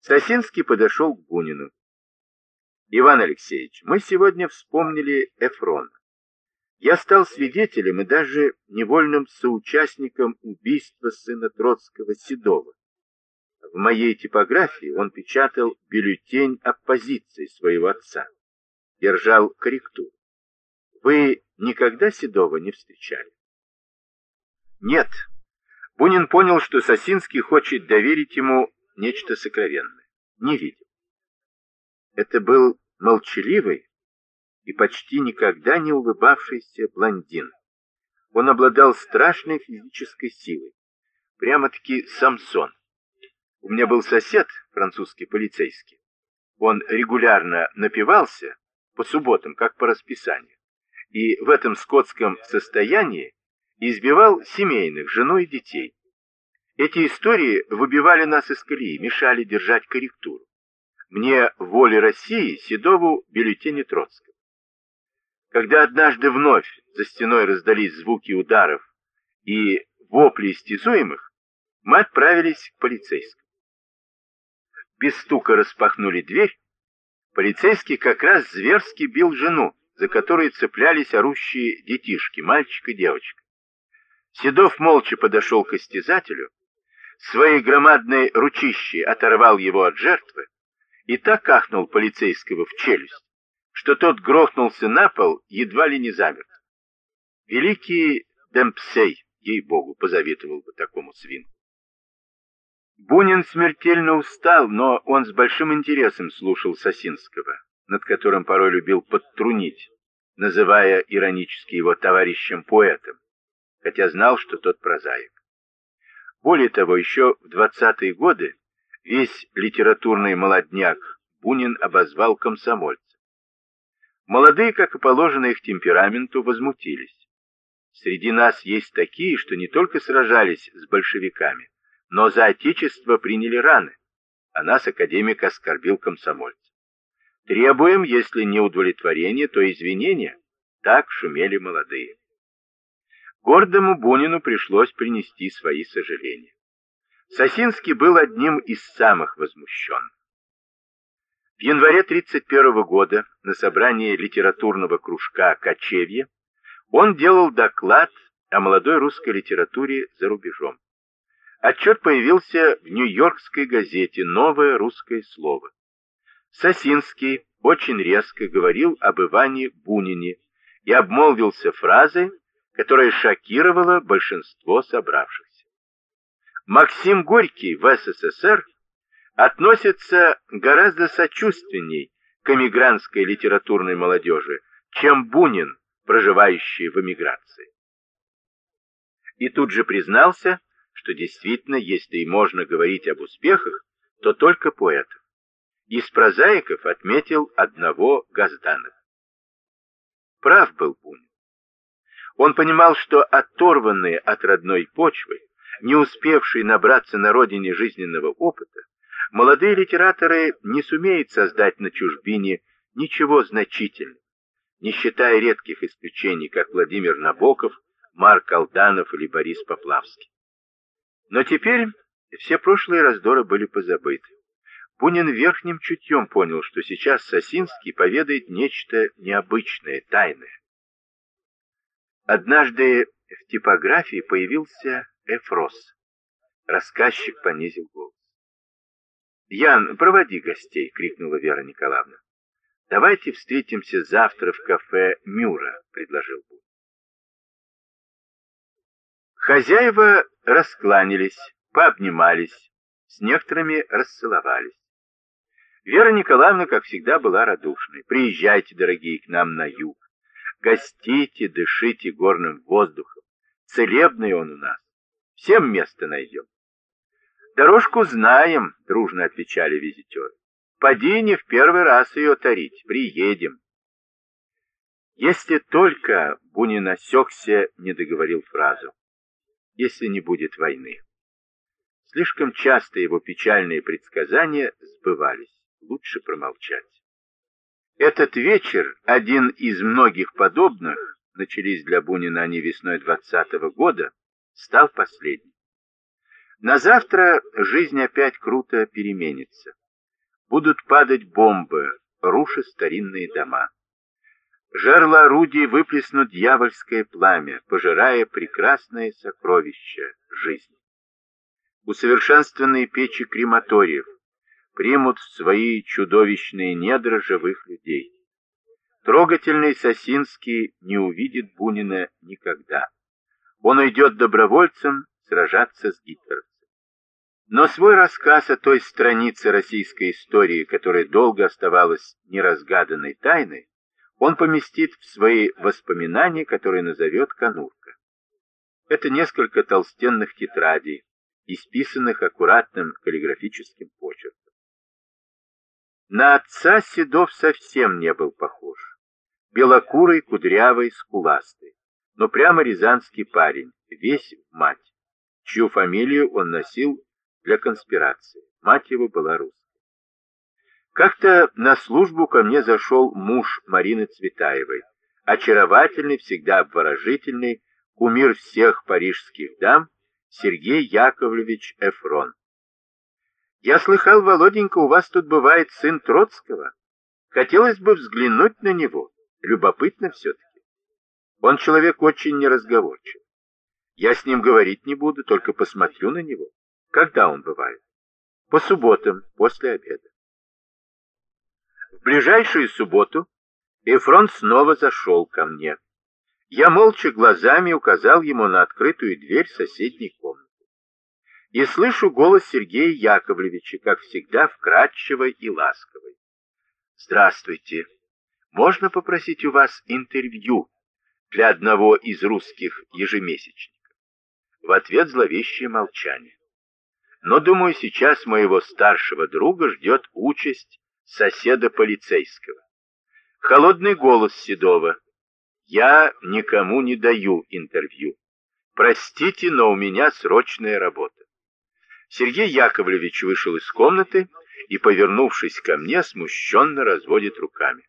Сосинский подошел к Бунину. Иван Алексеевич, мы сегодня вспомнили Эфрона. Я стал свидетелем и даже невольным соучастником убийства сына Троцкого Седова. В моей типографии он печатал бюллетень оппозиции своего отца, держал корректуру. Вы никогда Седова не встречали? Нет. Бунин понял, что Сосинский хочет доверить ему нечто сокровенное. Не видел. Это был молчаливый и почти никогда не улыбавшийся блондин. Он обладал страшной физической силой. Прямо-таки Самсон. У меня был сосед, французский полицейский. Он регулярно напивался по субботам, как по расписанию. И в этом скотском состоянии избивал семейных, жену и детей. Эти истории выбивали нас из колеи, мешали держать корректуру. Мне воли России Седову бюллетени Троцкого. Когда однажды вновь за стеной раздались звуки ударов и вопли истязуемых, мы отправились к полицейскому. Без стука распахнули дверь. Полицейский как раз зверски бил жену, за которой цеплялись орущие детишки, мальчик и девочка. Седов молча подошел к истязателю, своей громадной ручищей оторвал его от жертвы, и так ахнул полицейского в челюсть, что тот грохнулся на пол, едва ли не замер. Великий Демпсей, ей-богу, позаветовал бы такому свинку. Бунин смертельно устал, но он с большим интересом слушал Сосинского, над которым порой любил подтрунить, называя иронически его товарищем-поэтом, хотя знал, что тот прозаик. Более того, еще в двадцатые годы Весь литературный молодняк Бунин обозвал комсомольцем. Молодые, как и положено их темпераменту, возмутились. Среди нас есть такие, что не только сражались с большевиками, но за отечество приняли раны, а нас академик оскорбил комсомольцем. Требуем, если не удовлетворение, то извинения. Так шумели молодые. Гордому Бунину пришлось принести свои сожаления. Сосинский был одним из самых возмущенных. В январе 1931 года на собрании литературного кружка «Кочевье» он делал доклад о молодой русской литературе за рубежом. Отчет появился в Нью-Йоркской газете «Новое русское слово». Сосинский очень резко говорил об Иване Бунине и обмолвился фразой, которая шокировала большинство собравшихся. Максим Горький в СССР относится гораздо сочувственней к эмигрантской литературной молодежи, чем Бунин, проживающий в эмиграции. И тут же признался, что действительно, если и можно говорить об успехах, то только поэтов. Из прозаиков отметил одного Газданова. Прав был Бунин. Он понимал, что оторванные от родной почвы, не успевший набраться на родине жизненного опыта, молодые литераторы не сумеют создать на чужбине ничего значительного, не считая редких исключений, как Владимир Набоков, Марк Алданов или Борис Поплавский. Но теперь все прошлые раздоры были позабыты. Бунин верхним чутьем понял, что сейчас Сосинский поведает нечто необычное, тайное. Однажды в типографии появился Эфрос. Рассказчик понизил голос. «Ян, проводи гостей!» — крикнула Вера Николаевна. «Давайте встретимся завтра в кафе «Мюра», — предложил Бун. Хозяева раскланялись, пообнимались, с некоторыми расцеловались. Вера Николаевна, как всегда, была радушной. «Приезжайте, дорогие, к нам на юг. Гостите, дышите горным воздухом. Целебный он у нас. Всем место найдем. Дорожку знаем, дружно отвечали визитеры. Поди не в первый раз ее тарить, приедем. Если только Бунин осекся, не договорил фразу. Если не будет войны. Слишком часто его печальные предсказания сбывались. Лучше промолчать. Этот вечер, один из многих подобных, начались для Бунина они весной двадцатого года, стал последним. На завтра жизнь опять круто переменится. будут падать бомбы, руша старинные дома. Жерла орудий выплеснут дьявольское пламя, пожирая прекрасное сокровище жизни. Усовершенствованные печи крематориев примут в свои чудовищные недра живых людей. Трогательный Сосинский не увидит Бунина никогда. Он уйдет добровольцем сражаться с Гитлером. Но свой рассказ о той странице российской истории, которая долго оставалась неразгаданной тайной, он поместит в свои воспоминания, которые назовет Конурка. Это несколько толстенных тетрадей, исписанных аккуратным каллиграфическим почерком. На отца Седов совсем не был похож. Белокурый, кудрявый, скуластый, но прямо рязанский парень, весь в мать, чью фамилию он носил для конспирации. Мать его была русской. Как-то на службу ко мне зашел муж Марины Цветаевой, очаровательный, всегда обворожительный, кумир всех парижских дам, Сергей Яковлевич Эфрон. «Я слыхал, Володенька, у вас тут бывает сын Троцкого. Хотелось бы взглянуть на него. Любопытно все-таки. Он человек очень неразговорчив. Я с ним говорить не буду, только посмотрю на него. Когда он бывает? По субботам, после обеда. В ближайшую субботу Эфрон снова зашел ко мне. Я молча глазами указал ему на открытую дверь соседней комнаты. И слышу голос Сергея Яковлевича, как всегда, вкрадчивый и ласковый. «Здравствуйте. Можно попросить у вас интервью для одного из русских ежемесячников?» В ответ зловещее молчание но, думаю, сейчас моего старшего друга ждет участь соседа полицейского. Холодный голос Седова. Я никому не даю интервью. Простите, но у меня срочная работа. Сергей Яковлевич вышел из комнаты и, повернувшись ко мне, смущенно разводит руками.